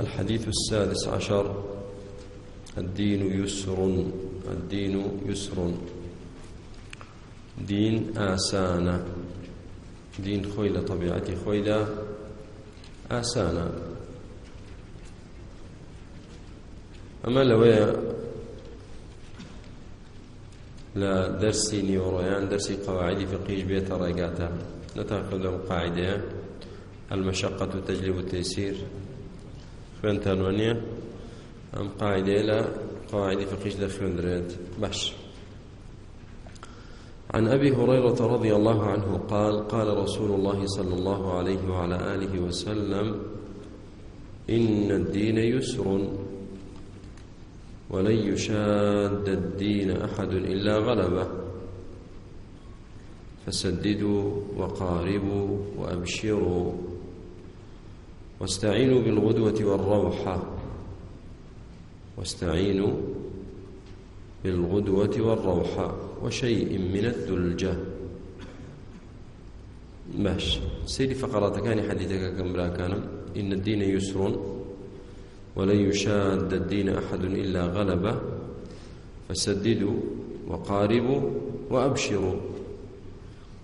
الحديث السادس عشر الدين يسر الدين يسر دين آسانة دين خويلة طبيعتي خويلة آسانة ئەمە لەوەیە لە دەرسی نیوەڕۆیان دەرسی قەواعدی فقیش بێتە ڕێگاتە نەتاقل لەم قاعدەیە المشقة تجلب التيسير خوێنتان وانە ئەم قاعدەیە لە قواعد فقهش دەخوێندرێت باش عن أبي هريرة رضي الله عنه قال قال رسول الله صلى الله عليه وعلى آله وسلم إن الدين يسر ولن يشاد الدين أحد إلا غلبه فسددوا وقاربوا وأبشروا واستعينوا بالغدوة والروحة واستعينوا بالغدوة والروحة وشيء من الثلجة باش سيري فقرات كان حديثك كم كان إن الدين يسر ولن يشاد الدين أحد إلا غلبه فسددوا وقاربوا وأبشروا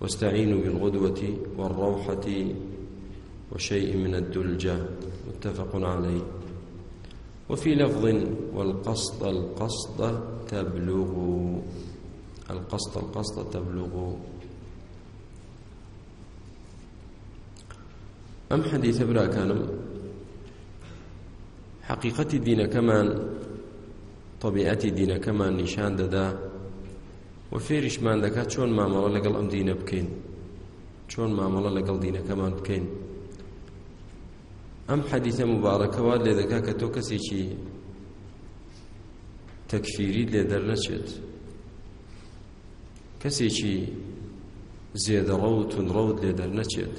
واستعينوا بالغدوة والروحة وشيء من الدلجة متفق عليه وفي لفظ والقصد القصد تبلغ القصد القصد تبلغ أم حديث برا كانم حقيقة الدين كمان طبيعة الدين كمان نشان ددا وفيرش مان دكات شون مامەڵە لەگەڵ ئەم دینە بکەین چۆن مامەڵە لەگەڵ دینەکەمان بکەین ئەم حەدیثە مبارەکەەوە لێ دەکا کە تۆ کەسێکی تەکفیری لێ دەرنەچێت کەسێکی زێدەڕە و تونڕەوت لێ دەرنەچێت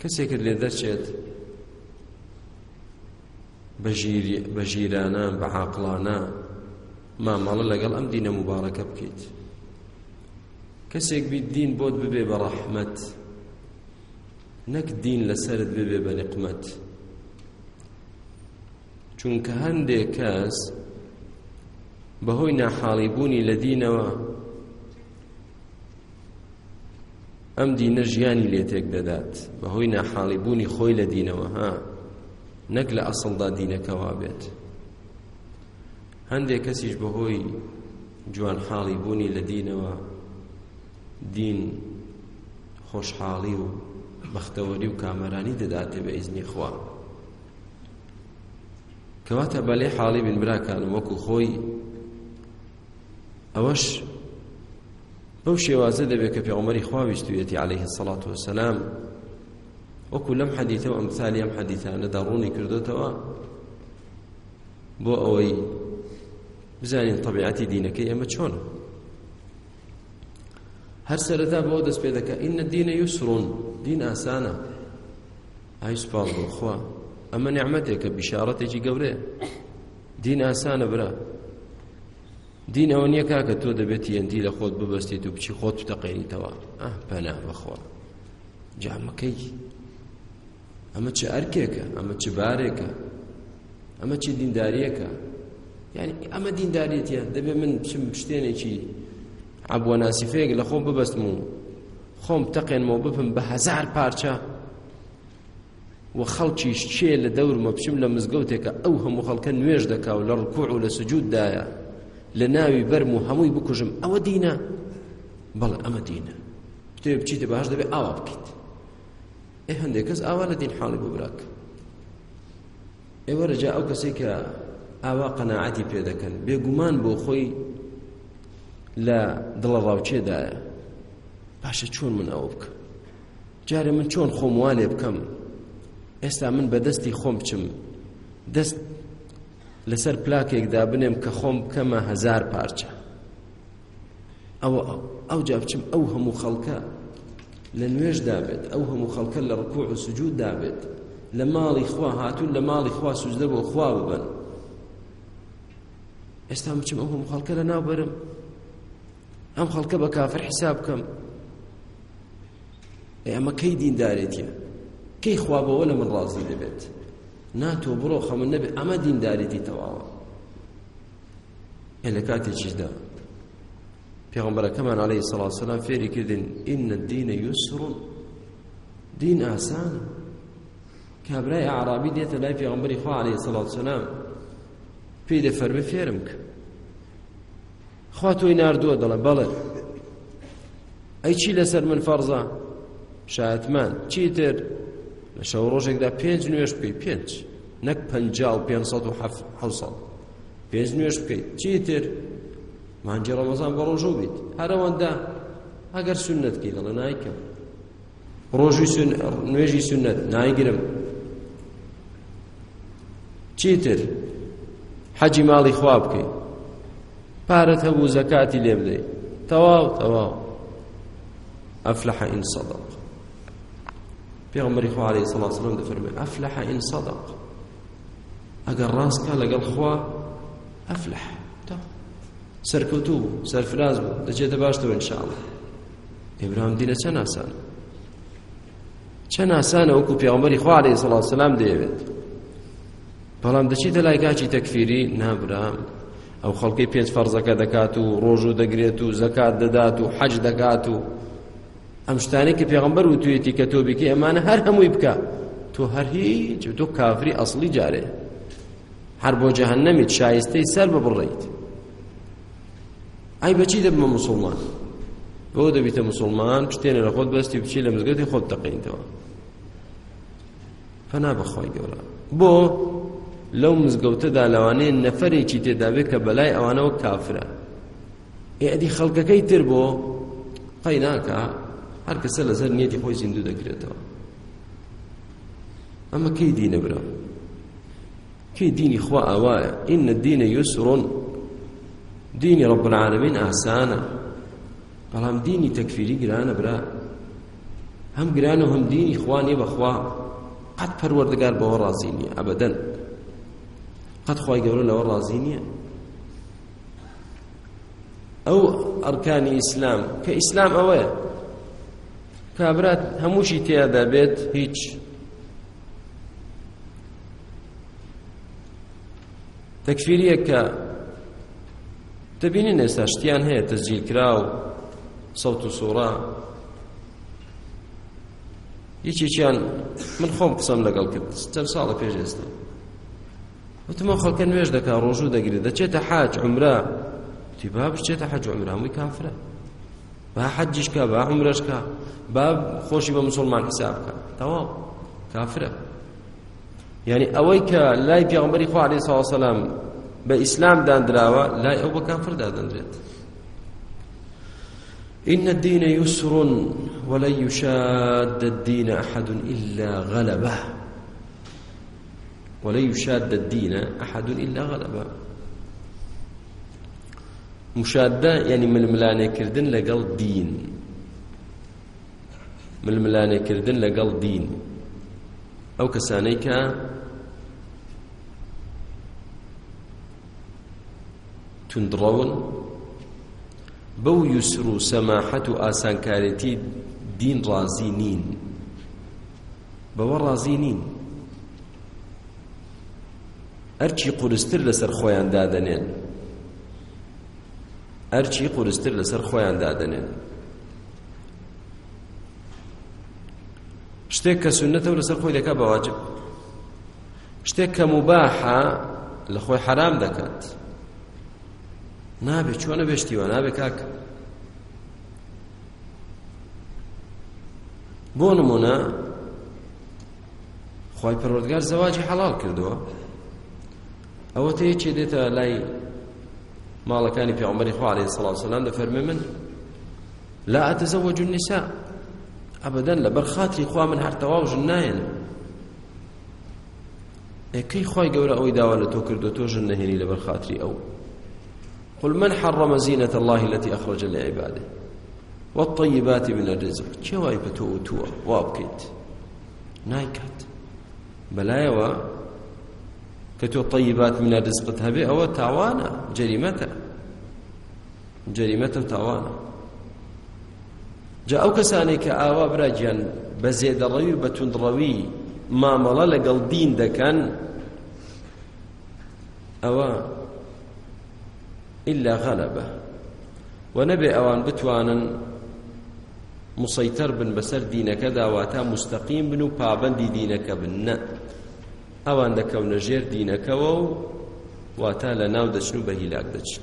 کەسێکت لێ دەرچێت بە ژیرانە بە عاقلانە مامەڵە لەگەڵ ئەم دینە مبارەکە بکەیت کەسێک بیت دین بۆت ببێ بە ڕەحمەت نەک دین لەسرت ببێ بە نقمەت چونکە هەندێک کەس بەهۆی ناحاڵیبوونی لە دینەوە ئەم دینە ژیانی لێتێک دەدات بەهۆی ناحاڵیبوونی خۆی لە دینەوە ها نەک لە ئەسڵدا دینەکەوا بێت هەندێک کەسیش بەهۆی جوان حاڵی بوونی لە دینەوە دین خۆشحاڵی و بەختەوەری و کامەرانی دەداتێ بە ئیزنی خوا کەواتە بەلێ حاڵی بن براکان وەکو خۆی ئەوەش بەو شێوازە دەبێت کە پێغمەری خواویستویەتی عليه الصلاة وسلام وەکو لەم حەدیتە و ئەمثالی ئەم حەدیتانەدا ڕوونی کردوتەوە بۆ ئەوەی بزانین طبیعەتی دینەکەی ئێمە چۆنە هەر سەرەتا بۆ دەست پێ دەکە ئینە دینە یوسرون دین ئاسانە ئای سوپاس بۆ خوا ئەمە نعمەتێکە بیشارەتێکی گەورەیە دین ئاسانە برا دین ئەوە نییە کاکە تۆ دەبێت یەندی لە خۆت ببەستیت و بچی خۆت تەقێنیتەوە ئە پەنا بەخۆ جامەکەی ئەمە چه ئەرکێکە ئەمە چه بارێکە ئەمە چه دینداریەکە یعنی ئەمە دینداریەتە دەبێت من چم شتێنێکی عبوە ناسیفەیەک لە خۆم ببەستم و خۆم تەقێنمەوە ببم بە هەزار پارچە و خەڵکیش چێ لە دەورمە بچم لە مزگەوتێکە ئەو هەموو خەڵکە نوێژ دەکا و لە ڕکوع و لە سجوددایە لە ناوی بەرم و هەمووی بکوژم ئەوە دینە بەڵێ ئەمە دینە تێ بچیتە باش دەبێ ئاوا بکەیت ئێ هەندێک کەس ئاوا لە دین حاڵی ببراک ئێوە ڕجا ئەو کەسێک کە ئاوا قەناعەتی پێ دەکەن بێگومان بۆ خۆی لە دڵە ڕاوچێدایە پاشە چۆن من ئەوە بکەم جارە من چۆن خۆم وانێ بکەم ئێستا من بە دەستی خۆم بچم دەست لەسەر پلاکێکدا بنێم کە خۆم بکەمە هەزار پارچە ئەوە ئەو جا بچم ئەو هەموو خەڵکە لە نوێش دابێت ئەو هەموو خەڵکە لە ڕکوع و سجود دابێت لە ماڵی خوا هاتوون لە ماڵی خوا سوزدە بۆ خوا ببن ئێستا بچم ئەو هەموو خەڵکە لە ناوبرم ئەم خەڵکە بە کافر حیساب بکەم ئەمە کەی دیندارێتیە کەی خوابەوە لە من ڕازی دەبێت ناتۆ بڕۆ خەمن نەبێت ئەمە دیندارێتی تەواوە لە کاتێکیشدا پێغمبەرەکەمان عليه الصلاة والسلام فێری کردن ئین الدینە یوسر دین ئاسان کابرای عربی دێتە لای پێغمبەری خوا عليه الصلاة والسلام پێی دەفەرمە فێرم کە خوا تۆی ناردووە دەڵێ بەڵێ ئەی چی لەسەر من فەرزە شایەتمان چیتر لە شەو ڕۆژێکدا پێنج نوێش بکەی پێنج نەک پنج و پێسەد و حوسەڵ پێنج نوێش بکەیت چیتر مانجی ڕەمەزان بە ڕۆژوو بیت هەرەوەندا ئەگەر سنتکی دەڵە نایکەم ڕۆژی نوێژی سنت نایگرم چیتر حەجی ماڵی خوا بکەیت پارەت هەبوو زەکاتی لێ بدەیت تەواو تەواو ئەفلح ئین سەدەق پێغمبەری خوا عليه الصلاة والسلام دەفەرمێ ئەفلح ئین صدق ئەگەر ڕاستکە لەگەڵ خوا ئەفلح سەرکەوتوو بوو سەرفراز بوو دەچێتە باشتەوە ئینشاءڵە ئێبراهیم دینە چەند ئاسانە چەند ئاسانە وەکو پێغمبەری خوا عليه الصلاة والسلام دەیەوێت بەڵام دەچیتە لای کاچی تەکفیری نابرام ئەو خەڵکی پێنج فەرزەکە دەکات و ڕۆژ و دەگرێت و زەکات دەدات و حەج دەکات و ئەم شتانی کە پێغمبەر و توێتی کە تۆ بکە ئەمانە هەر هەمووی بکە تۆ هەر هیچ تۆ کافری ئەسلی جارێ هەر بۆ جەهەنەمیت شایستەی سەر ببڕیت ئای بەچی دەبمە مسلمان بۆ دەبیتە مسلمان پشتێنە لە خۆت بەستی بچی لە مزگەوتی خۆت دەقینتەوە فەنا بەخوای گەورە بۆ لەو مزگەوتەدا لەوانەیە نەفەرێکی تێدا بێت کە بەلای ئەوانەوە کافرە ئێدی خەڵکەکەی تر بۆ قەی ناکە هەر کەسە لەسەر نیەتی خۆی زیندوو دەکرێتەوە ئەمە کەی دینە برا کەی دینی خوا ئاوایە ئینە دینە یوسڕۆن دینی ڕب العالمین ئاسانە بەڵام دینی تەکفیری گرانە برا هەم گرانە و هەم دینی خوا نێ بەخوا قەت پەروەردگار بەوە ڕازی نییە ئەبەدەن قەت خوای گەورە لەوە ڕازی نییە ئەو ئەرکانی ئیسلام کە ئیسلام ئەوەیە کابرات هەمووشی تێدا بێت هیچ تەکفیریە کە دەبینین ئێستا شتیان هەیە تەزیل کرا و سەوت و سوڕا هیچیان من خۆم قسەم لەگەڵ کرد چەند ساڵە پێش ئێستا وتمە خەڵکە نوێش دەکا ڕۆژوو دەگرێت دەچێتە حاج عمرە تیبا بچێتە حەج عمرە هەمووی کافرە با حەجیش کە با عمرەش کە با خۆشی بە مسلمان حساب بکە تەواو کافرە یعنی ئەوەی کە لای پێغمبەری خوا عەلەیهی سڵاو سەلام بە ئیسلام دانراوە لای ئەو بە کافردا دەنرێت إن الدين يسر ولن يشاد الدين أحد إلا غلبه ولن يشاد الدين أحد إلا غلبه مشادە یعنی ململانێکردن لەگەڵ دین ململانێکردن لەگەڵ دین ئەو کەسانەی کە تندڕەون بەو یوسر و سەماحەت و ئاسانکارەتی دین ڕازی نین بەوە ڕازی نین هەرچی قورستر لەسەر خۆیان دادەنێن ئەرچی قورستر لەسەر خۆیان دادەنێن شتێک کە سنەتە و لەسەر خۆی دەکات بەواجب شتێک کە مباحە لە خۆی حرام دەکات نابێ چۆنە بێشتیوە نابێ کاکە بۆ نمونە خی پەرۆردگار زەواجی حەڵال کردووە ئەوەتە یەکێ دێتە لای ماڵەکانی پێغمبەری خوا عەلەیهی سڵاو سەلام دەفەرمێ من لا ئەتەزەوەج النیسا ئەبەدەن لەبەر خاتری خوا من هەرتەواو ژن نایەنم ئەکەی خی گەورە ئەوەی داوا لە تۆ کردو تۆ ژن نەهێنی لەبەر خاتری ئەو قل من حرم زينة الله التي أخرج لعباده والطيبات من الرزق كيواي بتوتوا وابكيت نايكات بلايوا کە تۆ طیبات منە دەستقت هەبێ ئەوە تاوانە جەریمەتە جەریمەتە و تاوانە جا ئەو کەسانێک کە ئاوا براجیان بە زێدەڕەوی بە توندڕەوی مامەڵە لەگەڵ دین دەکەن ئەوە إلا غەلەبە و نەبێ ئەوان بتوانن مسەیتەر بن بەسەر دینەکەدا واتە مستەقیم بن و پابەندی دینەکە بن نە ئەوان دەکەونە ژێر دینەکەوە و واتا لە ناو دەچن و بە هیلاک دەچن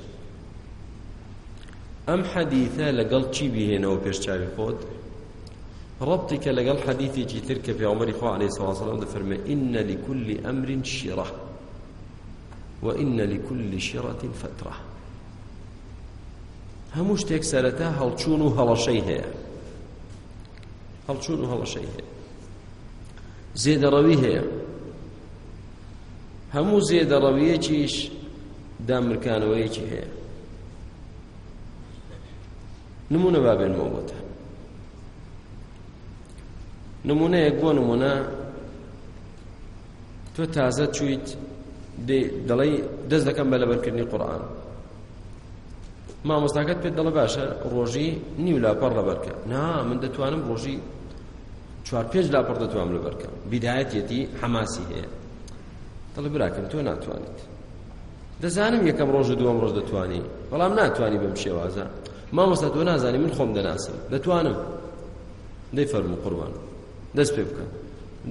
ئەم حەدیثە لەگەڵ چی بهێنەوە پێشچاوی خۆت ربطی کە لەگەڵ حەدیثێکی تر کە پێغەمبەری خوا عەلەیهی سەڵام دەفەرمێ ئینە لیکولی ئەمرین شیرە وئینە لیکولی شیرەتین فترە هەموو شتێک سەرەتا هەڵچوون و هەڵەشەی هەیە هەڵچوون و هەڵەشەی هەیە زێدەڕەوی هەیە هەموو زێدەڕەویەکیش دامرکانەوەیەکی هەیە نمونە بابێنەوە بۆتە نمونەیەک بۆ نمونە تۆ تازە چویت دەڵی دەست دەکەم بە لەبەرکردنی قورآن مامۆستاکەت پێت دەڵە باشە ڕۆژی نیو لاپەڕ لەبەرکە نا من دەتوانم ڕۆژی چوار پێنج لاپەڕ دەتوانم لەبەرکە بیدایەتێتی حەماسی هەیە دەڵێ براکەم تۆ ناتوانیت دەزانم یەکەم ڕۆژ و دووەم ڕۆژ دەتوانی بەڵام ناتوانی بەم شێوازە مامۆستا تۆ نازانی من خۆم دەناسم دەتوانم دەی فەرم و قڕوان دەست پێ بکە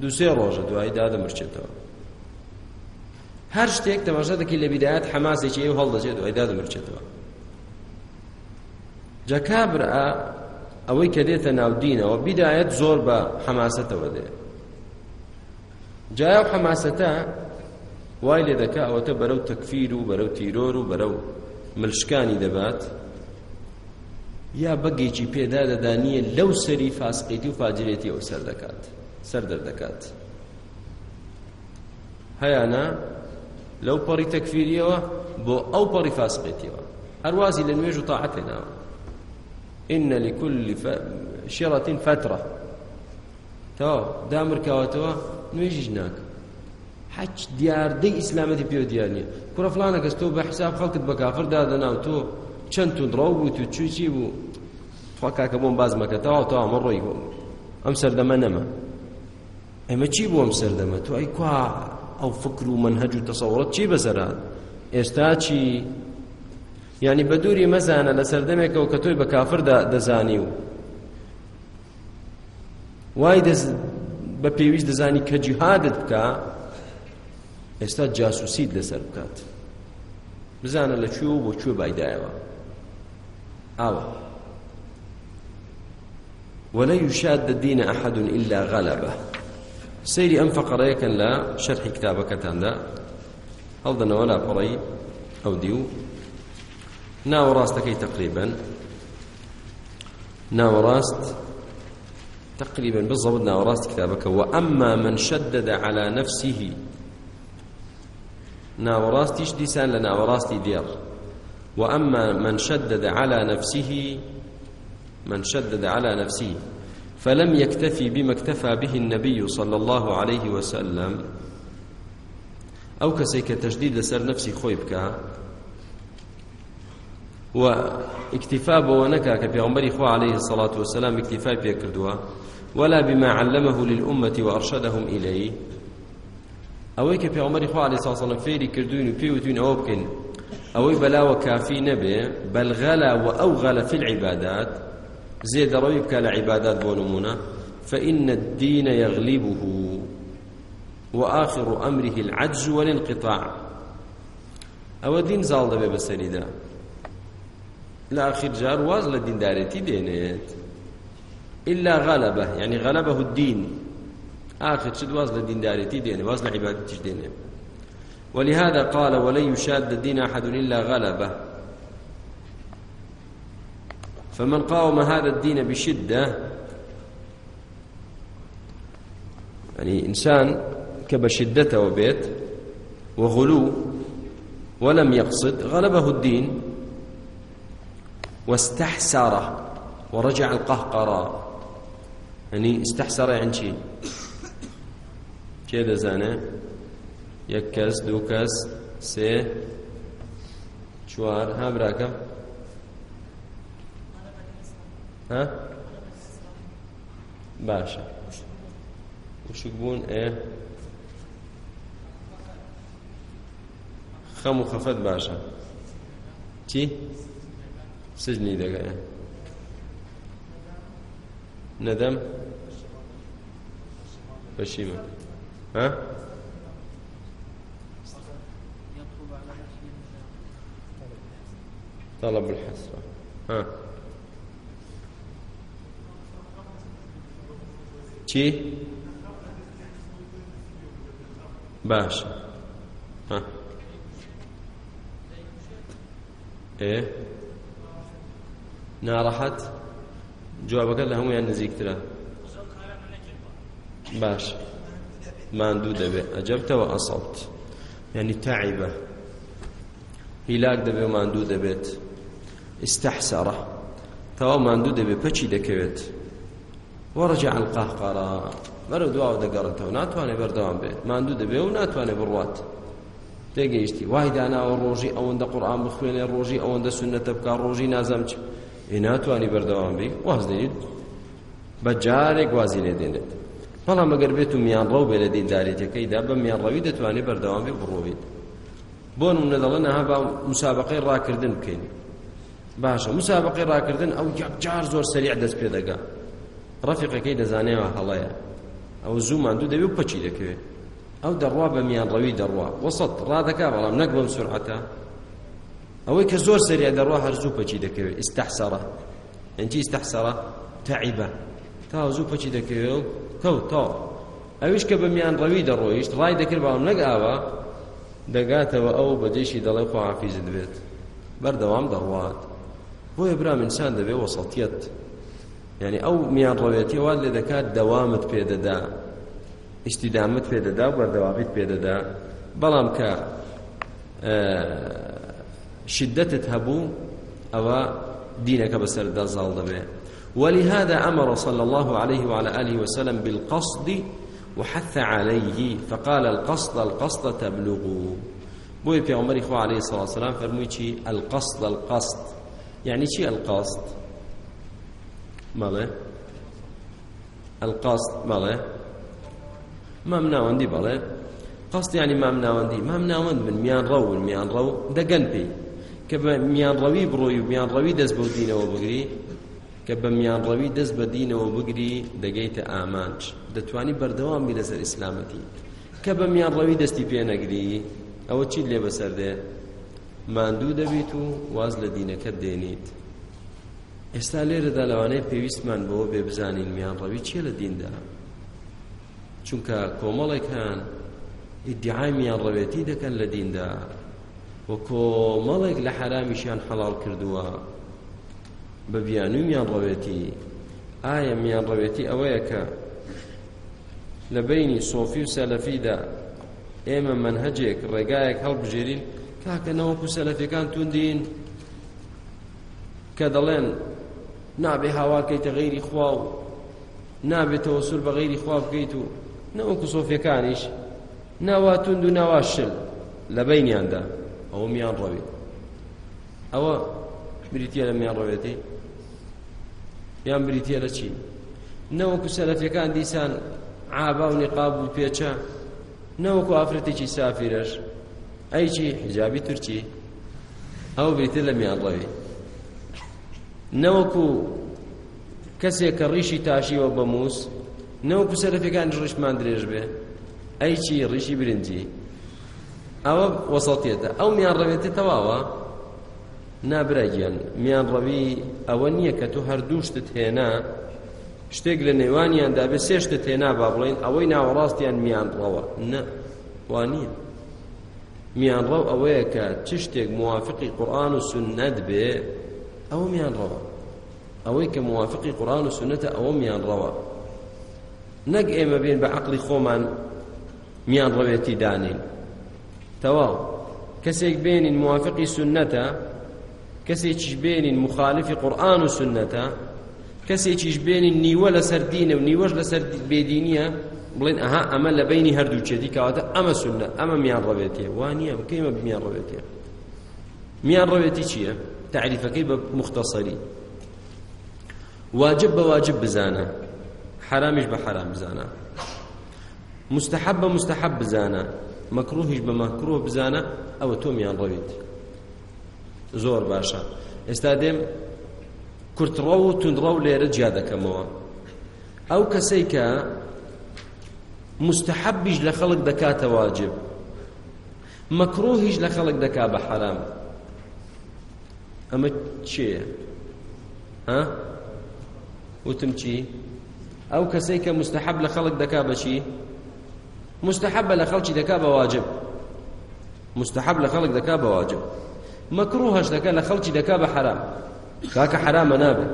دووسێ ڕۆژە دوایی دادەمرچێتەوە هەر شتێک تەماشا دەکەی لە بیدایەت حەماسێکی ئێوە هەڵدەچێت دوای دادەمرچێتەوە جا کابرا ئەوەی کە دێتە ناودینەوە بیدایەت زۆر بە حەماسەتەوە دێت جایە و حەماسەتە وای لێ دەکا ئەوەتە بەرەو تەکفیر و بەرەو تیرۆر و بەرەو ملشکانی دەبات یا بەگێکی پێدا دەدانیە لەو سەری فاسقیتی و فاجرێتی ئەو سەر دەکات سەر دەردەکات هەیانە لەو پەڕی تەکفیریەوە بۆ ئەو پەڕی فاسقیتیەوە هەروازی لە نوێژ و تاعەت لێناوە إن لكل شرة فترة تەواو دامرکاوەتەوە نوێژیش ناکە حەج دیاردەی ئیسلامەتی پێ دیار نییە کوڕە فلانە کەس تۆ بە حساب خەڵکت بە کافر دادەناو تۆ چەند تونڕاو بوو تو چوچی بوو فەکاکە بۆم باز مەکە تەواو تا ئەمە ڕۆی بۆم ئەم سەردەمە نەما ئێمە چی بۆم سەردەمە تۆ ئەی کوا ئەو فکر و منهەج و تەسەوڕەت چی بەسەرات ئێستا چی یعنی بە دووری مەزانە لە سەردەمێکەوە کە تۆی بە کافردا دەزانی و وای بە پێویست دەزانی کە جیهادت بکە ئێستا جاسوسیت لەسەر بکات بزانە لەکوێ و بۆکوێ بایدایەوە ئاوە ولا يشاد الدين أحد إلا غلبه سيري أم فقريكا لا شرح كتابك تاندا هل ولا بري أو ديو ناو راستك تقريبا ناو راست تقريبا بالضبط ناو راست كتابك وأما من شدد على نفسه ناوەڕاستیش دیسان لە ناوەڕاستی دێڕ و ئەمما من شدد على نفسه من شدد على نفسه فلم يكتفي بما اكتفى به النبي صلى الله عليه وسلم ئەو کەسێک کە تەشدید لەسەر نفسی خۆی بکە و اکتفا بەوە نەکا کە پێغمبەری خوا عليه الصلاة والسلام اکتفای پێ کردووە ولا بما علمه للأمة وأرشدهم إليه ئەوەی کە پێغەمبەری خوا علیه السلام فێری کردوین و پێوتوین ئەوە بکەین ئەوەی بەلاوە کافی نەبێ بەل غەلا و ئەو غەلە فی العیبادات زێدەڕەوی بکە لە عیبادات بۆ نمونە فإن الدين يغلبه وآخر أمره العجز والانقطاع أو دين زال دبي بسريدا لآخر جار واز لدين دارتي بينات إلا غلبه يعني غلبه الدين آخر شد واز لدينداريتي دينه واز لعبادتي دينه ولهذا قال ولن يشاد الدين أحد إلا غلبه فمن قاوم هذا الدين بشدة يعني إنسان كبشدة وبيت وغلو ولم يقصد غلبه الدين واستحسره ورجع القهقرة يعني استحسر يعني شيء کێ دەزانێ یەک کەس دوو کەس سێ چوار ها براکەم ها باشە وشک بوون ئێ خەم و خەفەت باشە چی سجنی دەگەیە نەدەم بەشیمە ها طلب الحسرة ها چی؟ باش ها ايه ناڕەحەت جوابەکە لە هەمویان نزیکترە باش ماندوو دەبێت ئەجەبتەوە ئەسەڵت یعنی تاعیبە هیلاک دەبێ ماندوو دەبێت استەحسەڕە تەواو ماندوو دەبێت پەچی دەکەوێت وەڕجە عن قەهقەرە بەرەو دواوە دەگەڕێتەوە ناتوانێت بەردەوام بێت ماندوو دەبێت و ناتوانێت بڕوات تێگەیشتی وای داناوە ڕۆژی ئەوەندە قورآن بخوێنێ ڕۆژی ئەوەندە سنەتە بکە ڕۆژی نازەم چ ئێ ناتوانی بەردەوام بی واز دێنیت بە جارێک وازی لێ دێنێت بەڵام ئەگەر بێت و میانڕەو بێ لە دینداریتەکەیدا بە میانڕەوی دەتوانێت بەردەوامی بڕۆبێت بۆ نمونە دەڵێن نەها با مسابقەی ڕاکردن بکەین باشە مسابقەی ڕاکردن ئەو یەکجار زۆر سریع دەست پێ دەگا ڕەفیقەکەی دەزانێەوە هەڵەیە ئەو زوومان دوو دەبێت پەچی دەکەوێت ئەو دەڕوا بە میانڕەوی دەڕوا وەسەد ڕادەکا بەڵام نەک بەم سورعەتە ئەوەی کە زۆر سریع دەڕوا هەرزوو پەچی دەکەوێت ئستەحسەڕە ئەنجی ئستەحسەڕە تەعیبە تا زوو پەچی دەکەوێت کەوتەوە ئەویش کە بەمیان ڕەوی دەڕۆیشت ڕای دەکرد باوم نەگاوە دەگاتەوە ئەو بەدەشی دەڵێ خۆحافیز دەبێت بەردەوام دەڕوات بۆیە برامنسان دەبێ وەسەڵتیت یعنی ئەو میان ڕەوێتیەوە لێ دەکات دەوامت پێدەدا ئیشتیدامت پێدەدا و بەردەوامیت پێدەدا بەڵام کە شدتت هەبوو ئەوە دینەکە بەسەر دەزاڵ دەبێت ولهذا أمر صلى الله عليه وعلى آله وسلم بالقصد وحث عليه فقال القصد القصد تبلغوا بوي في عمر إخوة عليه الصلاة والسلام فرمي القصد القصد يعني شي القصد ماله القصد ماله ما مناوندي بله قصد يعني ما مناوندي ما مناوند من ميان رو من ميان رو ده قلبي كبا ميان روي بروي ميان روي دز بودينه وبقري کە بە میانڕەوی دەست بە دینەوە بگری دەگەیتە ئامانج دەتوانی بەردەوامی لەسەر ئیسلامەتی کە بە میانڕەوی دەستی پێنەگری ئەوە چیت لێ بەسەر دێ ماندوو دەبیت و واز لە دینەکەت دێنیت ئێستا لێرەدا لەوانەیە پێویستمان بەوە بێ بزانین میانڕەوی چیە لە دیندا چونکە کۆمەڵێک هەن ئیدعای میانڕەوێتی دەکەن لە دیندا وە کۆمەڵێک لە حرامیشیان حەڵال کردووە بە بیانوی میانڕەوێتی ئایا میانڕەوێتی ئەوەیە کە لە بینی سۆفی و سەلەفیدا ئێمە منهەجێک ڕێگایەک هەڵبژێرین کاکە نەوەکو سەلەفەکان توندین کە دەڵێن نابێ هاواکەیتە غیری خوا و نابێتەوە سول بە غیری خوا بکەیت و نەوەکو سۆفیەکانیش ناوا تند و ناوا شل لە بینیاندا ئەوە میان ڕەوێت ئەوە بریتە لە میان ڕەوێتی یان بریتە لە چین نەوەکو سەرەتەکان دیسان عابا و نقاب و پێچە نەوەکو ئافرەتێکی سافیرەش ئەیچی حجابی تورکی ئەو بریتە لە میانڵەوی نەوەکو کەسێک کە ڕیشی تاشیوە بە مووس نەوەکو سەرەتەکان ڕشمان درێژ بێ ئەیچی ڕیشی برنجی ئەوە وەسەڵتێتە ئەو میان ڕەوێتە تەواوە نابراگیان میان ڕەوی ئەوە نییە کە تۆ هەردووشتت هێنا شتێک لە نێوانیاندا بێ سێشتت هێنا با بڵێن ئەوەی ناوەڕاستیان میان ڕەوە نە وانە میان ڕەو ئەوەیە کە چ شتێک موافقی قورآن و سنەت بێ ئەوە میان ڕەوە ئەوەی کە موافقی قورآن و سنەتە ئەوە میان ڕەوە نەک ئێمە بێن بە عقلی خۆمان میان ڕەوێتی دانین تەواو کەسێک بێنین موافقی سنەتە کەسێکیش بێنین مخالفی قورآن و سنەتە کەسێکیش بێنین نیوە لەسەر دینە و نیوەش لەسەر بێدینیە بڵێن ئەها ئەمە لە بینی هەردووچێتی کەواتە ئەمە سنە ئەمە میان ڕەوێتێ وانە بکەیمە میان ڕەوێتێ میان ڕەوێتی چییە تعریفەکەی بە مختصری واجب بە واجب بزانە حرامش بە حرام بزانە مستحب بە مستحب بزانە مەکروهیش بە مەکروه بزانە ئەوە تۆ میان ڕەوێتی زۆر باشە ئێستا دێم کورتڕە و تونڕە و لێرە جیا دەکەمەوە ئەو کەسەی کە مستحبیش لە خەڵک دەکاتە واجب مەکرۆهیش لە خەڵک دەکا بە حرام ئەمە چێە ها وتم چی ئەو کەسەی کە مستحب لە خەڵک دەکا بەچی مستحب لە خەڵکی دەکا بە واجب مستحب لە خەڵک دەکا بە واجب مەکرو هەشتەکە لە خەڵکی دەکا بە حرام کاکە حرامە نابێت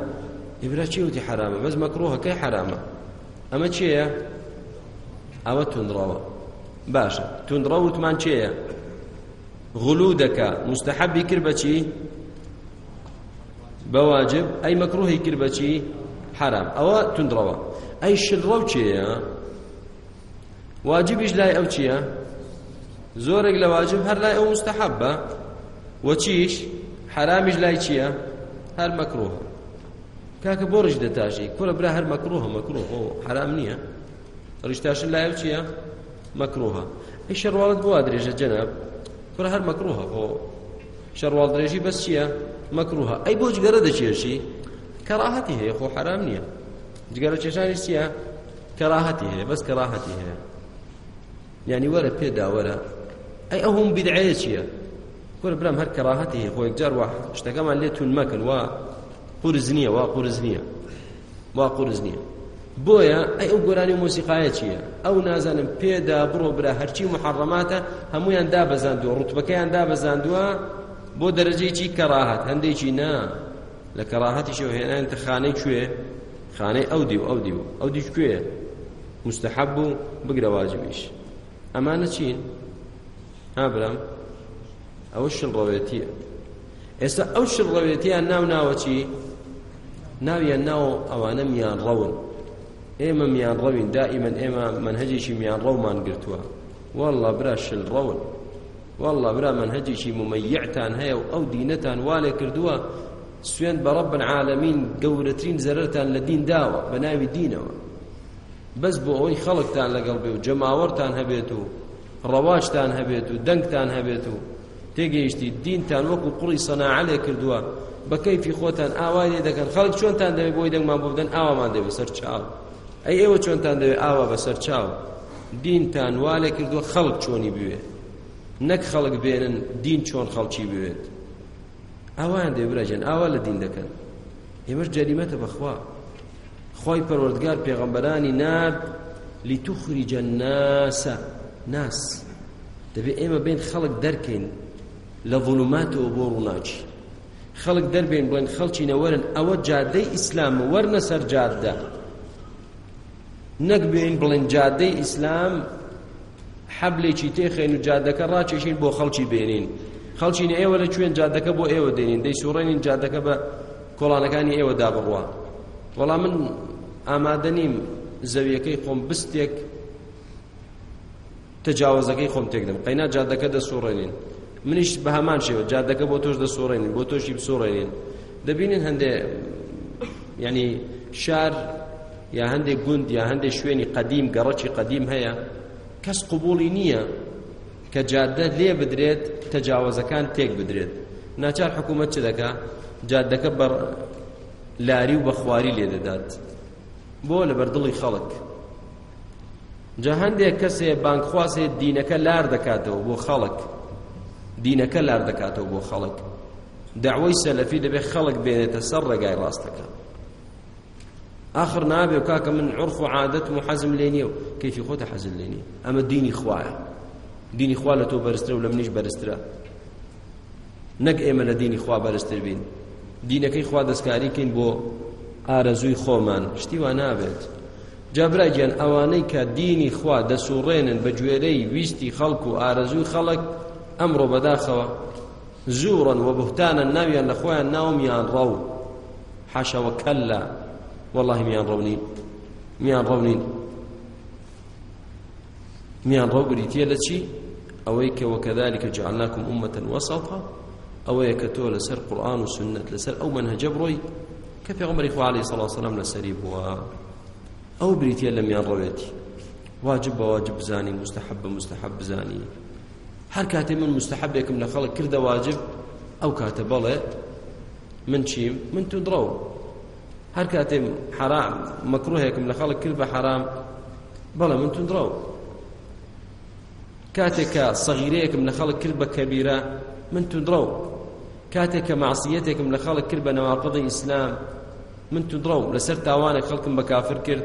ئیبرا چی وتی حرامە بەس مەکرۆهەکەی حرامە ئەمە چییە؟ ئەوە تونندڕەوە باشە تونندڕە وتمان چییە؟ غلو دەکا مستحەبی کرد بەچی؟ بەواجب ئەی مەکرۆهی کرد بەچی؟ حرام ئەوە تونندڕەوە ئەی شڕە و چییە؟ واجبیش لای ئەو چییە؟ زۆرێک لە واجب هەر لای ئەو مستحەب بە و چیش حرامیش لای چییە هەر مەکرۆه کاکە بۆ ڕژ دەتاشی کورە برا هەر مەکرۆه مەکرۆه حرام نییە ڕشتاشن لایە چییە مەکرۆها ئەی شەڕواڵت بۆ درێژە جەناب کورە هەر مەکرۆه بۆ شەڕواڵ درێژی بەس چییە مەکرۆها ئەی بۆ جگەرە دەچێشی کەڕاهەتی هەیە خۆ حرام نییە جگەرە چێشانی چییە کەراهەتی هەیە بەس کەراهەتی هەیە یعنی وەرە پێدا وەرە ئەی ئەوم بیدعەیە چییە وەرە برام هەر کەڕاهەتی خۆ یەکجار وا شتەکەمان لێتون مەکەن وا قورز نییە وا قورز نییە وا قورز نییە بۆیە ئەی ئەو گۆرانی مۆسیقاایە چییە؟ ئەو نازانم پێدا بڕۆ برا هەرچی محڕەماتە هەمویان دابەزاندووە ڕوتبەکەیان دابەزاندووە بۆ دەرەجەی چی کەڕاهات هەندێکی نا لە کەڕاهەتیشەوە هێنانتە خانەی کوێ خانەی ئەو دی و ئەو دی و ئەو دیش کوێ مستحەب بوو بگرە واجبیش ئەمانە چین؟ ها برام؟ ئەوە شڵڕەوێتیە ئێستا ئەو شڵڕەوێتیان ناو ناوەچی ناویان ناو ئەوانە میان ڕەون ئێمە میان ڕەوین دائیمەن ئێمە منهجێکی میان ڕەومان گرتووە والله برا شل ڕەون والله برا منهجێکی ممەیعتان هەیە و ئەو دینەتان والێ کردووە سوێن بە ڕەب العالمین گەورەترین زەرەرتان لە دین داوە بە ناوی دینەوە بەس بۆ ئەوەی خەڵکتان لەگەڵ بێ و جەماوەرتان هەبێت و ڕەواشتان هەبێت و دەنگتان هەبێت و تێگەیشتی دینتان وەکو قوڕی سەناعە لێ کردووە بە کەیفی خۆتان ئاوای لێ دەکەن خەڵک چۆنتان دەوێت بۆی دەنگمان بۆ بدەن ئاوامان دەوێت سەر چاو ئەی ئێوە چۆنتان دەوێت ئاوا بەسەر چاو دینتان وا لێ کردووە خەڵک چۆنی بوێت نەک خەڵک بێنن دین چۆن خەڵکی بوێت ئەوان دەوێت برەجێن ئاوا لە دین دەکەن ئێمەش جەریمەتە بەخوا خۆی پەروەردگار پێغەمبەرانی ناب لتوخریجە الناس ناس دەبێت ئێمە بین خەڵک دەرکەین لە ظلماتەوە بۆ ڕووناچی خەڵک دەربێن بڵێن خەڵکی نەوەرن ئەوە جادەی ئیسلام وەرنە سەر جادە نەک بێن بڵێن جادەی ئیسلام حەبلێکی تێخێن و جادەکە ڕاکێشین بۆ خەڵکی بێنین خەڵچین ئێوە لە کوێن جادەکە بۆ ئێوە دێنین دەی سوڕێنین جادەکە بە کۆڵانەکانی ئێوە دابڕوە وەڵام من ئامادە نیم زەویەکەی خۆم بستێک تەجاوزەکەی خۆم تێک دەم قەینا جادەکە دەسوڕێنین منیش بە هەمان شێوە جادەکە بۆ تۆش دەسۆڕێنین بۆ تۆشی بسۆڕێنین دەبینین هەندێک ینی شار یا هەندێک گوند یا هەندێک شوێنی قەدیم گەڕەکی قەدیم هەیە کەس قوبوڵی نییە کە جادە لێ بدرێت تەجاوزەکان تێک بدرێت ناچار حکوومەت چ دەکا جادەکە بە لاری و بەخواری لێ دەدات بۆ لە بەردڵی خەڵک جا هەندێک کەسێ بانکخواسێ دینەکە لار دەکاتەوە بۆ خەڵک دینەکە لار دەکاتەوە بۆ خەڵک داوای سەلەفی دەبێت خەڵک بێنێتە سەر ڕێگای ڕاستەکە آخر نابێ و کاکە من عرف و عادەت و حەزم لێ نییە و کەفی خۆتە حەزم لێ نییە ئەمە دینی خوایە دینی خوا لە تۆ بەرزترە و لە منیش بەرزترە نەک ئێمە لە دینی خوا بەرزتر بین دینەکەی خوا دەستکاریکەین بۆ ئارەزووی خۆمان شتیوان نابێت جابراگیان ئەوانەی کە دینی خوا دەسوڕێنن بە گوێرەی ویستی خەڵک و ئارەزووی خەڵک ئەمڕۆ بەداخەوە زوورن و بهتانە ناویان لە خۆیان ناومیان ڕەو حاشەوە کەللا والله میان ڕەونین میان ڕەونین میان ڕەو بریتە لە چی ئەوەی کە وەکەذلكە جعلناکم ئومەتەن وەسەڵها ئەوەیە کە تۆ لەسەر قورآن و سنت لەسەر ئەو منهەجە بڕۆی کە پێغمبەری خوا عەلەیهی سەڵا سەلام لەسەری بووە ئەو بریتە لە میان ڕەوێتی واجب بە واجب بزانی مستحب بە مستحب بزانی هەر کاتێ من مستحبێکم لە خەڵک کردە واجب ئەو کاتە بەڵێ من چیم من تو درەوە هەر کاتێ حرام مەکروهێکم لە خەڵک کرد بە حرام بەڵێ من تو درەوە کاتێک کە سەغیرەیەکم لە خەڵک کرد بە کەبیرە من تو درەوە کاتێک کە معسیەتێکم لە خەڵک کرد بە نەواقضی ئیسلام من تو درەوە لەسەر تاوانێک خەڵکم بە کافر کرد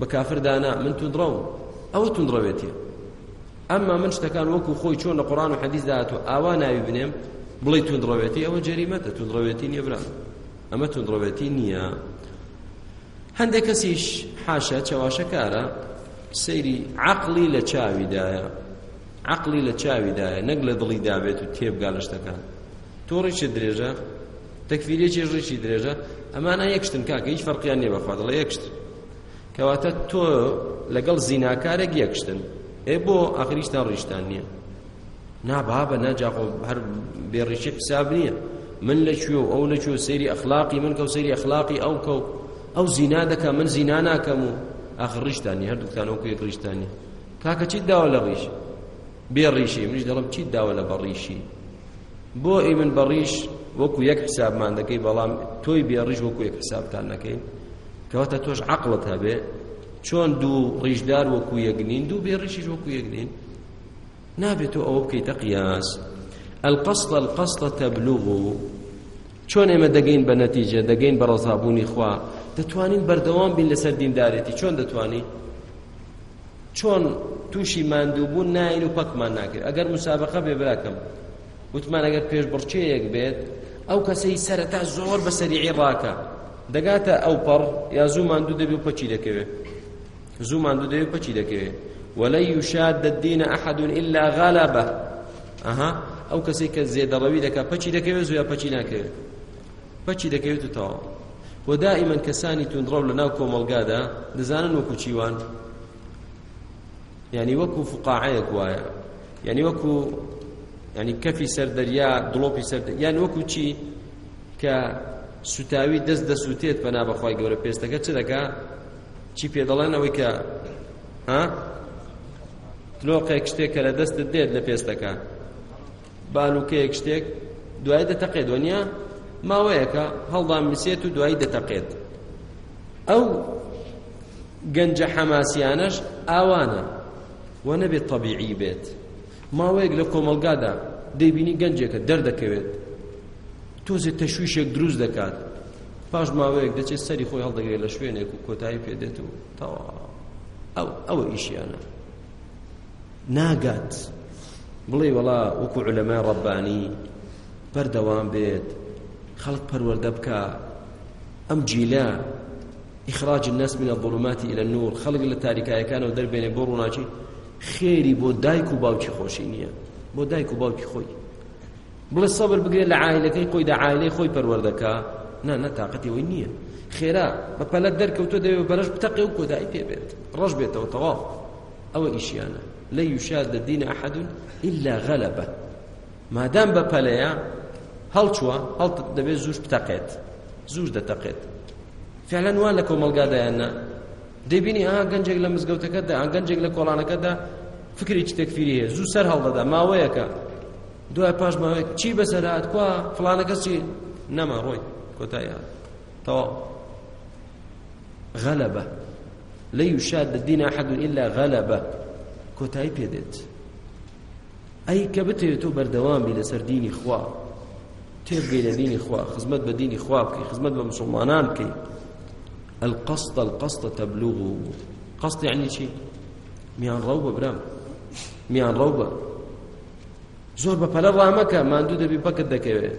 بە کافر دانا من تو درەوە ئەوە تو درەوێتیە ئەمما من شتەکان وەکو خۆی چۆن لە قڕان و حەدیث داهاتوە ئاوا ناوی بنێم بڵی توندڕەوێتی ئەوە جەریمەتە توندڕەوێتی نییە برا ئەمە توندڕەوێتی نییە هەندێک کەسیش حاشە چاواشەکارە سەیری عقلی لە چاویدایە عقلی لە چاویدایە نەک لە دڵی دابێت و تێبگا لە شتەکان تۆڕیشە درێژە تەکفیرێکی ڕێکی درێژە ئەمانە یەکشتن کاکە هیچ فەرقیان نیە بەخوا دڵە یەکشتن کەواتە تۆ لەگەڵ زیناکارێک یەکشتن ئێ بۆ ئاخریشتان ڕیشتان نییە نابا بە ناجاقۆ هەر بێڕێکی حساب نییە من لەکوێ و ئەو لەکوێ سەیری ئەخلاقی من کە و سەیری ئەخلاقی ئەو کەو ئەو زینا دەکە من زینا ناکەم و ئاخڕیشتانی هەردووکتان ئەوکو یەک ڕیشتانی کاکە چیت داوە لە ڕیش بێ ڕیشی منش دەڵم چیت داوە لە بەڕیشی بۆ ئەی من بەڕیش وەکو یەک حسابمان دەکەی بەڵام تۆی بێ ڕیش وەکو یەک حسابتان نەکەین کەواتە تۆش عقلت هەبێ چۆن دوو ڕیژدار وەکو یەگنین دوو بێڕیشیش وەکو یەگنین نابێتەوە ئەوە بکەیتە قیاس القصد القصد تبلغ چۆن ئێمە دەگەین بە نەتیجە دەگەین بە ڕزابوونی خوا دەتوانین بەردەوام بین لەسەر دیندارێتی چۆن دەتوانی چۆن تووشی ماندووبوون ناین و پەکمان ناکرد ئەگەر مسابقە بێ براکەم وتمان ئەگەر پێش بڕچەیەک بێت ئەو کەسەی سەرەتا زۆر بە سەریعی ڕاکە دەگاتە ئەو پەڕ یا زوو ماندوو دەبێ و پەچی دەکەوێت زومان دو دەوێت پەچی دەکەوێت وەلە یوشاد دەدینە ئەحدون ئللا غالا بە ئەها ئەو کەسێک کە زێدەڕەوی دەکات پەچی دەکەوێت زویا پەچی ناکەوێت پەچی دەکەوێت و تەواو و دائیما کەسانی توندڕەو لەناو کۆمەلگادا دەزانن وەکو چیوان یعنی وەکو فقاعەیەک وایە یعنی وەکو ینی کەفی سەردەریا دڵۆپی سەرد یان وەکو چی کە سوتاوی دەست دەسووتێت بەنا بەخوای گەورە پێستەکە چ دەکا چی پێ دەڵێن ئەوەی کە تلۆقێک شتێک کە لە دەستت دێت لە پێستەکە بالوکەیەک شتێک دوای دەتەقێت وەنیا ماوەیەکە هەڵدان میسێت و دوای دەتەقێت ئەو گەنجە حەماسیانەش ئاوانە وە نەبێت تەبیعی بێت ماوەیەک لە کۆمەلگادا دەیبینی گەنجێکە دەردەکەوێت تۆزێت تەشویشێک دروست دەکات پاش ماوەیەک دەچێت سەری خۆی هەڵدەگرێت لە شوێنێک و کۆتایی پێدێت و تەوا ئەو ئەوە ئیشیانە ناگات بڵێ وەڵا وەکو علەمای ڕەبانی بەردەوام بێت خەڵک پەروەردە بکە ئەم جیلە ئیخراج الناس من الظلمات إلى النور خلق لە تاریکایەکانەوە دەربێنێ بۆ ڕووناچی خێری بۆ دایک و باوکی خۆشی نییە بۆ دایک و باوکی خۆی بڵێ سەبر بگرێت لە عائلەکەی خۆیدا عائلەی خۆی پەروەردەکە نا نەتااقەتی وی نییە خێرا بە پەلە دەرکەوتۆ دەوێ بەرەش بتەقی و کۆدایی پێ بێت ڕژ بێتەوە تەواف ئەوە ئیشیانە لە یوشاد دەدینە ئەحدون ئللا غەلەبە مادام بە پەلەیە هەڵچووە هەڵ دەبێت زوش بتەقێت زوش دەتەقێت فعلەن وان لە کۆمەلگادایانە دەبینی ئا گەنجێک لە مزگەوتەکەدا ئا گەنجێک لە کۆڵانەکەدا فکری چ تەکفیری هەیە زوو سەر هەڵدەدا ماوەیەەکە دوای پاش ماوەیە چی بەسەرات کو فلانەکە چی نەما ڕۆی کۆتاییان تەواو غەلەبە لە یوشاد دەدین ئەحد ئیلا غەلەبە کۆتایی پێدێت ئەی کە بتەوێت تۆ بەردەوامی لەسەر دینی خوا تێبگەی لە دینی خوا خزمەت بە دینی خوا بکەی خزمەت بە مسلمانان بکەی القصد القصد تبلوغ قصد يعني شي ميان روبه برام ميان روبه زۆر بە پەلە ڕامەکە ماندوو دەبی بەکت دەکەوێت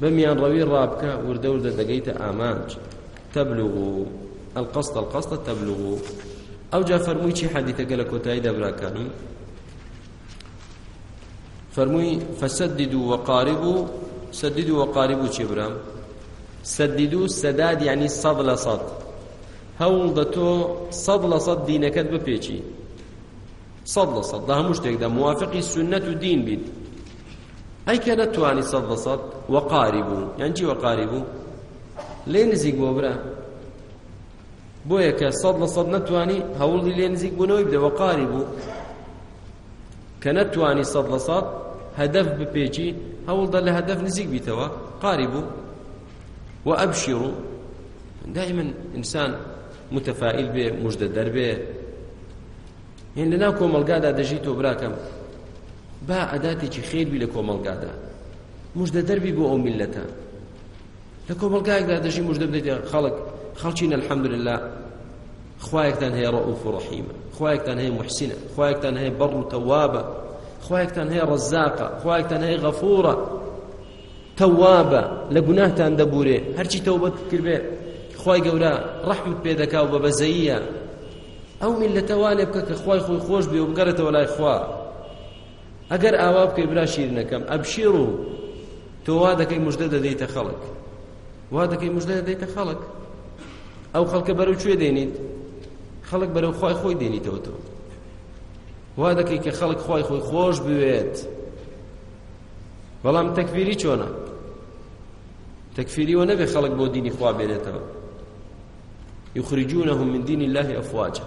بەمیان ڕەوی ڕابکە وردەوردە دەگەیتە ئامانج تەبلوغ و القصد القصد تەبلوغ و ئەو جا فەرمووی چی حەدیتەگە لە کۆتایی دەبراکانم فەرمووی فەسەدید و وەقارب و سەدید و وەقارب و چی برام سەدید و سەداد یعنی سەد لە سەد هەوڵ دە تۆ سەد لە سەد دینەکەت بپێچی سەد لە سەد لە هەموو شتێکدا موافقی سنەت و دین بیت ئەی کە نەتوانی سەد بە سەد وەقاری بوو یانجی وەقاری بوو لێ نزیک بۆ برە بۆیە کە سەد لە سەد نەتوانی هەوڵی لێ نزیک بوونەوەی بدە وەقاری بوو کە نەتوانی سەد لە سەد هەدەف بپێچی هەوڵدا لە هەدەف نزیک بیتەوە قاری بوو و ئەبشیڕ دائما ئینسان متەفائیل بێ مژدە دەربێ هێن لەناو کۆمەلگادا دەژیت تۆ براکەم با ئەداتێکی خێربی لە کۆمەلگادا مژدە دەربی بۆ ئەو میلەتە لە کۆمەلگایەکدا دەژی مژدە بدەیت خەڵک خەڵکی الحەمدلله خوایەکتان هەیە ڕەئوف و ڕەحیمە خوایەکتان هەیە محسینە خوایەکتان هەیە بەڕ و تەوابە خوایەکتان هەیە ڕەزاقە خوایەکتان هەیە غەفورە تەوابە لە گوناهتان دەبورێ هەرچی تەوبەت کردبێ خی گەورە ڕەحمت پێ دەکا و بە بەزەیە ئەو میلەتەوانێ بکە کە خی خۆی خۆش بێ و بگەڕێتەوە لای خوا ئەگەر ئاوا بکەی برا شیرنەکەم ئەبشیر و تۆ وا دەکەی مژدە دەدەیتە خەڵک وا دەکەی مژدە دەدەیتە خەڵک ئەو خەڵکە بەرەو کوێ دێنیت خەڵک بەرەو خی خۆی دێنیتەوە تۆ وا دەکەی کە خەڵک خی خۆی خۆش بوێت بەڵام تەکفیری چۆنە تەکفیریەوە نەبێ خەڵک بۆ دینی خوا بێنێتەوە یخرجونهم من دینی الله ئەفواجە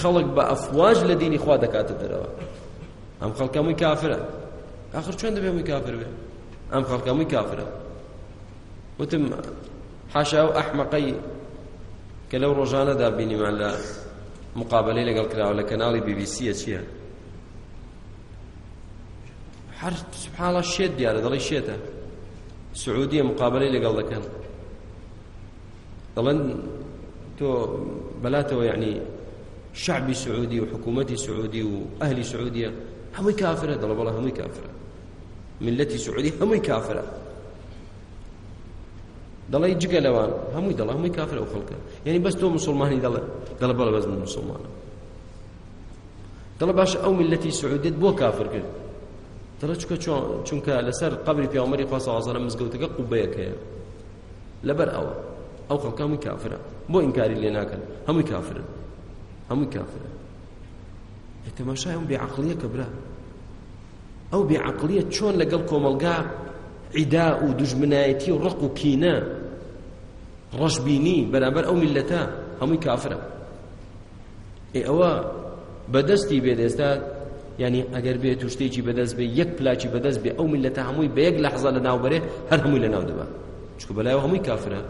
خەڵک بە ئەفواج لە دینی خوا دەکاتە دەرەوە ئەم خەڵکەمووی کافرە آخر چۆن دەبێ مووی کافر بێ ئەم خەڵکەمووی کافرە وتم حاشا و ئەحمەقەی کە لەو ڕۆژانەدا بینیمان لە مقابلەی لەگەڵ کراوە لە کەناڵی بیبیسیە چییە هەر سبحانڵە شێت دیارە دەڵی شێتە سعودیە مقابلەی لەگەڵ دەکەن دەڵێن تۆ بەلاتەوە یعنی شعبی سعودی و حکوومەتی سعودی و ئەهلی سعودیە هەمووی کافرە دەڵە بەڵە هەمووی کافرە ملەتی سعودی هەمووی کافرە دەڵی جگە لەوان هەمووی دەڵە هەمووی کافرە و خەڵکە یعنی بەس تۆ مسلمانی دەڵێ دەڵە بەڵە بەس من مسلمانە دەڵە باشە ئەو ملەتی سعودیت بۆ کافر کرد دەڵە چونکە چونکە لەسەر قبری پیامەری خوا سەڵازەرە مزگەوتەکە قوبەیەکەیە لەبەر ئەوە ئەو خەڵکە هەمووی کافرە بۆ ئینکاری لێ ناکەن هەمووی کافرن هەمووی کافرە تەماشای ئەم بێعقلیە کە برا ئەو بێعقلیە چۆن لەگەڵ کۆمەلگا عیدا و دوژمنایەتی و ڕق و کینە ڕەشبینی بەرامبەر ئەو میلەتە هەمووی کافرە ئێ ئەوە بەدەستی بێدەێستا ینی ئەگەر بێت توشتێکی بەدەست بێ یەک پلاکی بەدەست بێ ئەو میلەتە هەمووی بە یەک لەحزا لە ناوبەرێ هەر هەمووی لە ناو دەبە چکو بەلایەوە هەمووی کافرە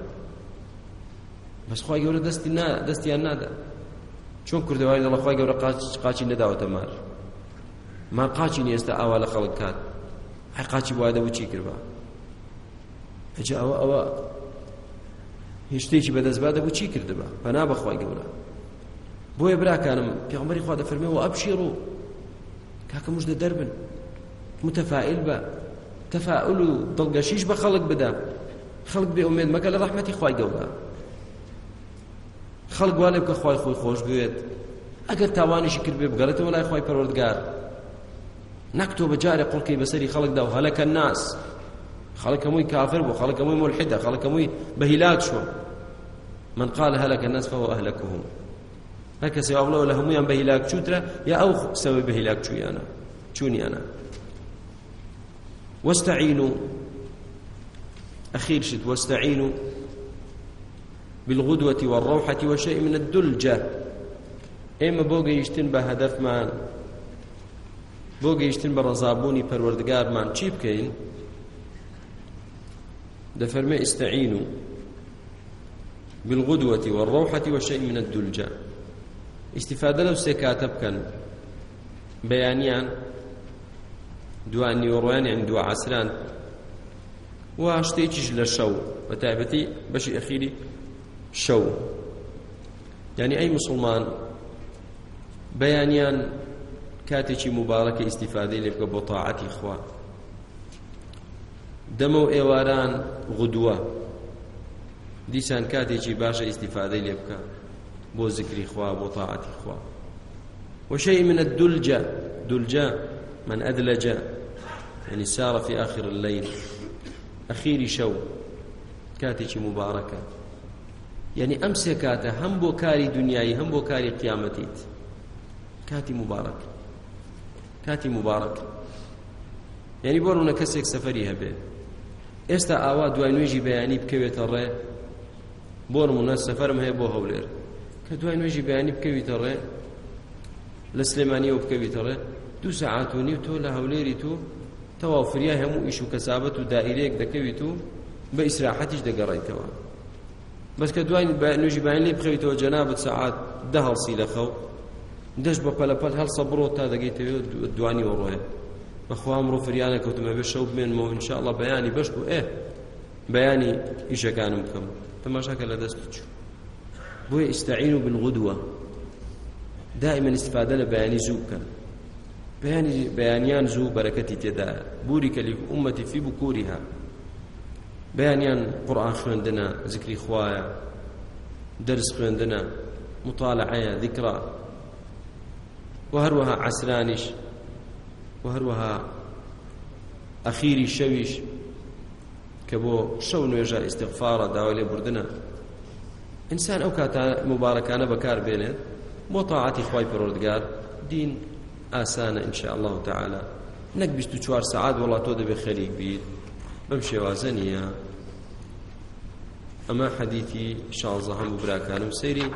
بەس خی گەورە دەستی دەستیان نادا چۆن کردەوەی دەڵەخوای گەورە قاچی نەداوەتە مار ما قاچی ئێستا ئاوا لە خەڵک کات هەر قاچی وادە و چی کردوە ئەجا ئەوە ئەوە هێشتێکی بەدەست بادە بوو چی کردبە پەنا بەخوای گەورە بۆیە براکانم پێغمەری خوا دەفەرمێەوە ئەبشیر و کاکە مژدە دەربن متەفائل بە تەفاعل و دڵگەشیش بە خەڵک بدە خەڵک بێ ئومێد مەکە لە ڕەحمەتی خوای گەورە خەڵک وا لێ بکە خی خۆی خۆش بوێت ئەگەر تاوانیشی کرد بێ بگەڕێتەوە لای خی پەروەردگار نەک تۆ بەجارێ قوڵکەی بەسەری خەڵکدا و هەلەکە ناس خەڵکەمووی کافر بوو خەڵکەمووی ملحدە خەڵکەمووی بەهیلات شوە من قال هەلەکە الناس فهو ئەهلەکەهم هەر کەسێ وڵەوە لە هەمویان بەهیلاک چوترە یا ئەو سەوەی بەهیلاک چوویانە چوونیانە وەستەعین و ئەخیر شت وەستەعین و بالغدوة والروحة وشيء من الدلجة ئێمە بۆ گەیشتن بە هەدەفمان بۆ گەیشتن بە ڕەزابوونی پەروەردگارمان چی بکەین دەفەرمە ئستعین و بالغدوەتی وەڕەوحەتی وەشەی منە دولجە ئیسیفادە لەو سێ کاتە بکەن بەیانیان دوان نیوەڕۆیان یان دو عسران و شتێکیش لە شەو بە تایبەتی بەشی ئەخیری شەو یعنی ئەی مسلمان بەیانیان کاتێکی مبارەکە ئیسیفادەی لێ بکە بۆ تاعەتی خوا دەمە و ئێواران غدووە دیسان کاتێکی باشە ئیسیفادەی لێ بکە بۆ ذکری خوا بۆ تاعەتی خوا وشيء من الدلجة دلجة من أدلج يعني سار في آخر الليل أخير شو كاتش مباركة یعنی ئەم سێ کاتە هەم بۆ کاری دنیایی هەم بۆ کاری قیامەتیت کاتی مبارەک کاتی مبارەک یعنی بۆ ڕوونە کەسێک سەفەری هەبێ ئێستا ئاوا دوای نوێژی بەیانی بکەوێتە ڕێ بۆ نمونە سەفەرم هەیە بۆ هەولێر کە دوای نوێژی بەیانی بکەویتە ڕێ لە سلێمانیەوە بکەویتە ڕێ دوو سەعات و نیو تۆ لە هەولێری تو تەواو فریا هەموو ئیش و کەسابەت و دائیرەیەک دەکەویت و بە ئیسراحەتیش دەگەڕێیتەوە بەس کە دوای نوێژی باین لێ بخەویتەوە جەنابەت سەعات دە هەڵسی لە خەو دەشت بە پەلەپەل هەڵسە بڕۆ تا دەگەیتەوێت دوانی وڕۆیە بەخوا ئەمڕۆ فریانە کەوتمە بێ شەو بمێنمەوە ئینشاءڵە بەیانی بەش بوو ئێ بەیانی ئیشەکانم بکەم تەماشاکە لە دەست چوو بۆیە ئیستعین و بالغدووە دائما استفادە لە بەیانی زوو بکەن بەیانیان زوو بەرەکەتی تێدایە بوری کەلیف ئومەتی فی بکووری هە بەیانیان قورآن خوێندنە زیکری خوایە دەرس خوێندنە مطالعەیە ذیکرا و هەروەها عسرانیش و هەروەها ئەخیری شەویش کە بۆ شەو نوێژە ئیسیغفاڕە داوا لێ بردنە ئینسان ئەو کاتە مبارەکانە بەکاربێنێت بۆ تاعاتی خی پرۆردگار دین ئاسانە ئینشاء الله تعالی نەک 24 سعات وڵات تۆ دەبێت خەریک بیت بەم شێوازە نییە ئەمە حەدیتی شازە هەموو براکان و سەیری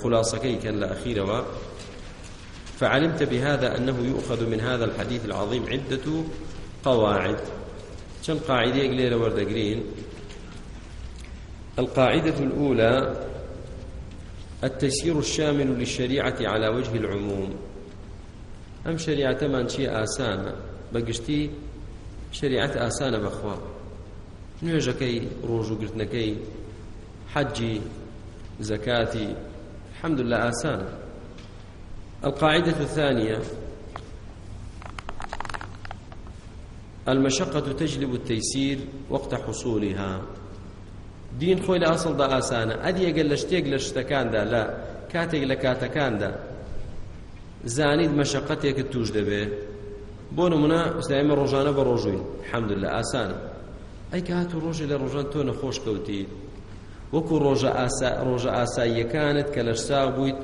خلاصەکەی کەن لە ئەخیرەوە فعلمت بهذا أنه يؤخذ من هذا الحديث العظيم عدة قواعد كم قاعدة ليلة ورد جرين القاعدة الأولى التيسير الشامل للشريعة على وجه العموم ئەم شریعتەمان چی ئاسانە بەگشتی شریعت ئاسانە بەخوا نوێژەکەی ڕۆژوگرتنەکەی حەجی زەکاتی الحمد لله ئاسانە القاعدة الثانية المشقة تجلب التيسير وقت حصولها دین خۆی لە ئەسڵدا ئاسانە ئەدیەگە لە شتێک لە شتەکاندا لە کاتێک لە کاتەکاندا زانیت مەشقەتێکت توش دەبێت بۆ نمونە ئێمە ڕۆژانە بە ڕۆژوین حەمد لە ئاسانە ئەی کە هاتو ڕۆژی لە ڕۆژان تۆ نەخۆش کەوتی وەکو ڕۆژە ڕۆژە ئاساییەکانت کە لە شسا بوویت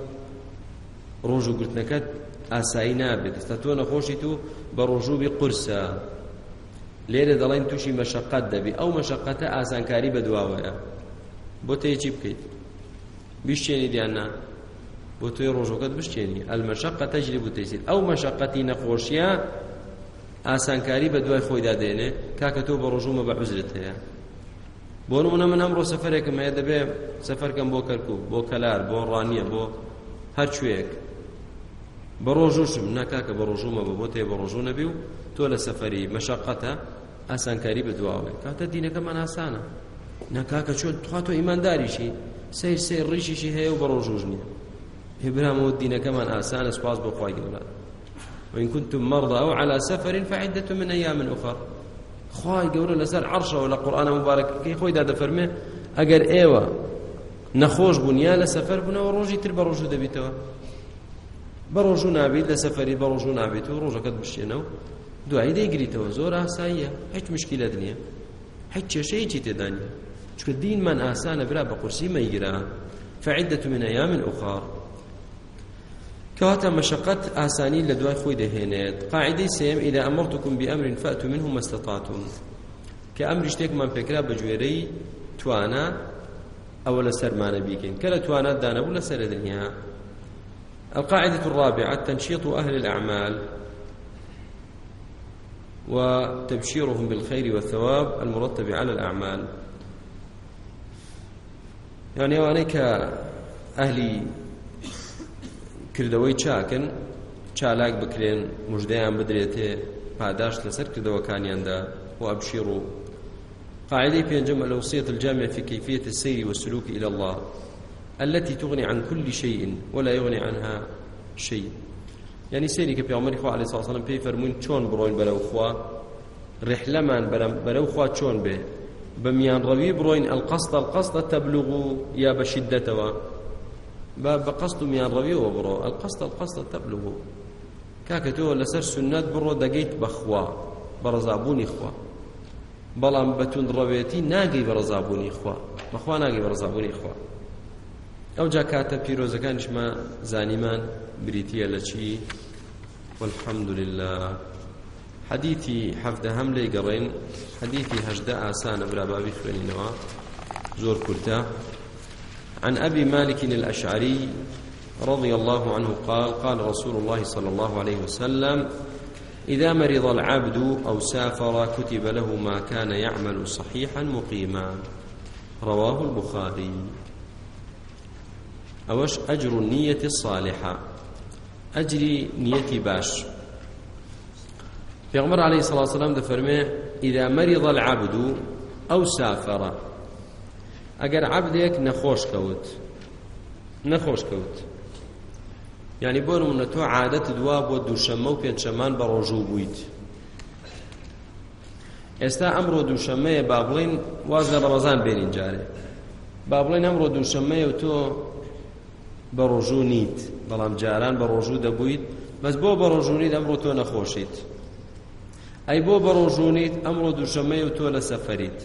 ڕۆژ و گرتنەکەت ئاسایی نابێت ئستا تۆ نەخۆشی تو بە ڕۆژوبی قرسە لێرە دەڵێن تووشی مەشقەت دەبی ئەو مەشقەتە ئاسانکاری بەدواوەیە بۆ تێکی بکەیت بیشتێنی دیاننا بۆ توی ڕۆژەکەت بشتێنی ئەلمەشقەتە جلی بوتەسیت ئەو مەشقەتی نەخۆشیە ئاسانکاری بە دوای خۆیدا دێنێ کاکە تۆ بە ڕۆژومە بە حوزرت هەیە بۆ نمونە من ئەمڕۆ سەفرێکم هەیە دەبێ سەفەرکەم بۆ کەرکوب بۆ کەلار بۆ ڕانیە بۆ هەر کوێیەک بە ڕۆژوشم ناکاکە بە ڕۆژومە بە بۆ تێ بە ڕۆژوو نەبی و تۆ لە سەفەری مەشەقەتە ئاسانکاری بە دواوێ کاتە دینەکەمان ئاسانە ناکاکە چۆن توخوا تۆ ئیمانداریشی سیر سیر ڕیشیشی هەیە و بە ڕۆژوژ نییە پێبرامەوە دینەکەمان ئاسانە سپاس بۆ خخوای گەورات وإن كنتم مرضى أو على سفر فعدة من أيام أخرى خواهي قولوا لسر عرشه ولا قرآن مبارك كي خوي دادا فرمي أقر إيوة نخوش بنيا لسفر بنا وروجي تربى روجو دبيتوا بەڕۆژوو نابیت لە سەفری بەڕۆژوو نابێت و ڕۆژەکەت بشێنە و دوایی دەیگریتەوە زۆر ئاساییە هیچ مشکلە دنیا هیچ کێشەیەکی تێدانە چکە دینمان ئاسانە برا بە قورسی مەیگرا فعدة من أيام أخرى كواتا مشقت آساني لدواي خوي دهينيت قاعدة سيم إذا أمرتكم بأمر فأتوا منه ما استطعتم كأمر اشتيك من فكرة بجويري توانا أو لسر ما نبيكين كلا توانا دانبو لسر دنيا القاعدة الرابعة تنشيط أهل الأعمال وتبشيرهم بالخير والثواب المرتب على الأعمال يعني وأنك أهلي کردەوەی چاکن چالاک بکرێن مژدەیان بدرێتێ پاداش لەسەر کردەوەکانیاندا و ئەبشیر و قاعدەی پێنجەم الوصية الجامعة في كيفية السير والسلوك إلى الله التي تغني عن كل شيء ولا يغني عنها شيء يعني سيري كبي عمر خو عليه الصلاة والسلام بي فرمون چون بروين بلو خوا رحلمان بلو خوا چون به بميان روي بروين القصد القصد تبلغ يا بشدتها بە قەست و میانڕەویەوە بڕۆ ئەلقەست ئەلقەستە تەبلوو کاکە تۆ لەسەر سنەت بڕۆ دەگەیت بەخوا بە ڕزابوونی خوا بەڵام بەتون ڕەوێتی ناگەی بە ڕزابوونی خوا بەخوا ناگەی بە ڕزابوونی خوا ئەو جا کاتە پیرۆزەکانشمە زانیمان بریتە لە چی والحمد لله حديثي حفدە هەم لێی گەڕێن حديثي هەشدە ئاسانە برابابی خوێنینەوە زۆر کورتە عن أبي مالك الأشعري رضي الله عنه قال قال رسول الله صلى الله عليه وسلم إذا مرض العبد أو سافر كتب له ما كان يعمل صحيحا مقيما رواه البخاري أوش أجر النية الصالحة أجري نيتي باش في عمر عليه الصلاة والسلام دفرمي إذا مرض العبد أو سافر ئەگەر عبدێک نەخۆش کەوت نەخۆش کەوت ینی بۆ نمونە تۆ عادەت دوا بۆ دووشەمە و پێنجشەمان بە ڕۆژوو بوویت ئێستا ئەمڕۆ دووشەمەیە با بڵین واز لە ڕەمەزان بێنین جارێ با بڵین ئەمڕۆ دووشەمەیە و تۆ بە ڕۆژوو نیت بەڵام جاران بە ڕۆژوو دەبوویت بەس بۆ بە ڕۆژوونیت ئەمڕۆ تۆ نەخۆشیت ئەی بۆ بە ڕۆژوونیت ئەمڕۆ دووشەمەیە و تۆ لە سەفەریت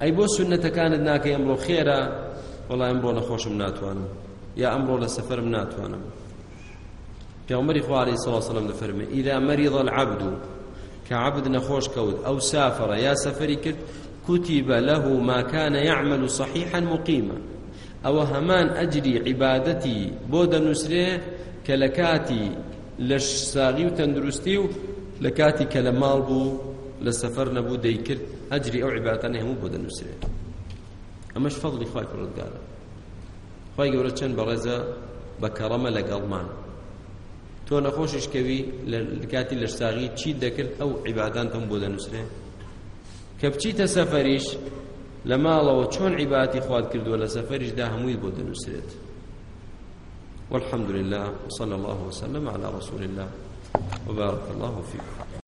ئەی بۆ سنەتەکانت ناکە ئەمڕۆ خێرە وڵای ئەمڕۆ نەخۆشم ناتوانم یا ئەمڕۆ لە سەفرم ناتوانم پێمەری خوارەی سەڵسەلم دەفەرمێ ئیدا مەریضە العبد کە عبد نەخۆش کەوت ئەو سافرە یا سەفری کرد كتب له ما كان يعمل صحيحا مقيما او همان اجري عبادتي بود نسره كلكاتي لش ساغي وتندرستي لكاتي كلمال بو لسفر نبو ديكرت ئەجری ئەو عیباتانە هەموو بۆ دەنووسێت ئەمەش فەضلی خوای پڕۆتگارە خی گەورە چەند بەڕێزە بە کەڕەمە لەگەڵمان تۆ نەخۆشیش کەوی لە کاتی لەشتاغی چی دەکرد ئەو عیبادانتەم بۆ دەنووسێ کە بچیتە سەفەریش لە ماڵەوە چۆن عیباتی خوارد کردووە لە سەفەریشدا هەمووی بۆ دەنووسێت والحمد لله وصلى الله وسلم على رسول الله وبارك الله فيكم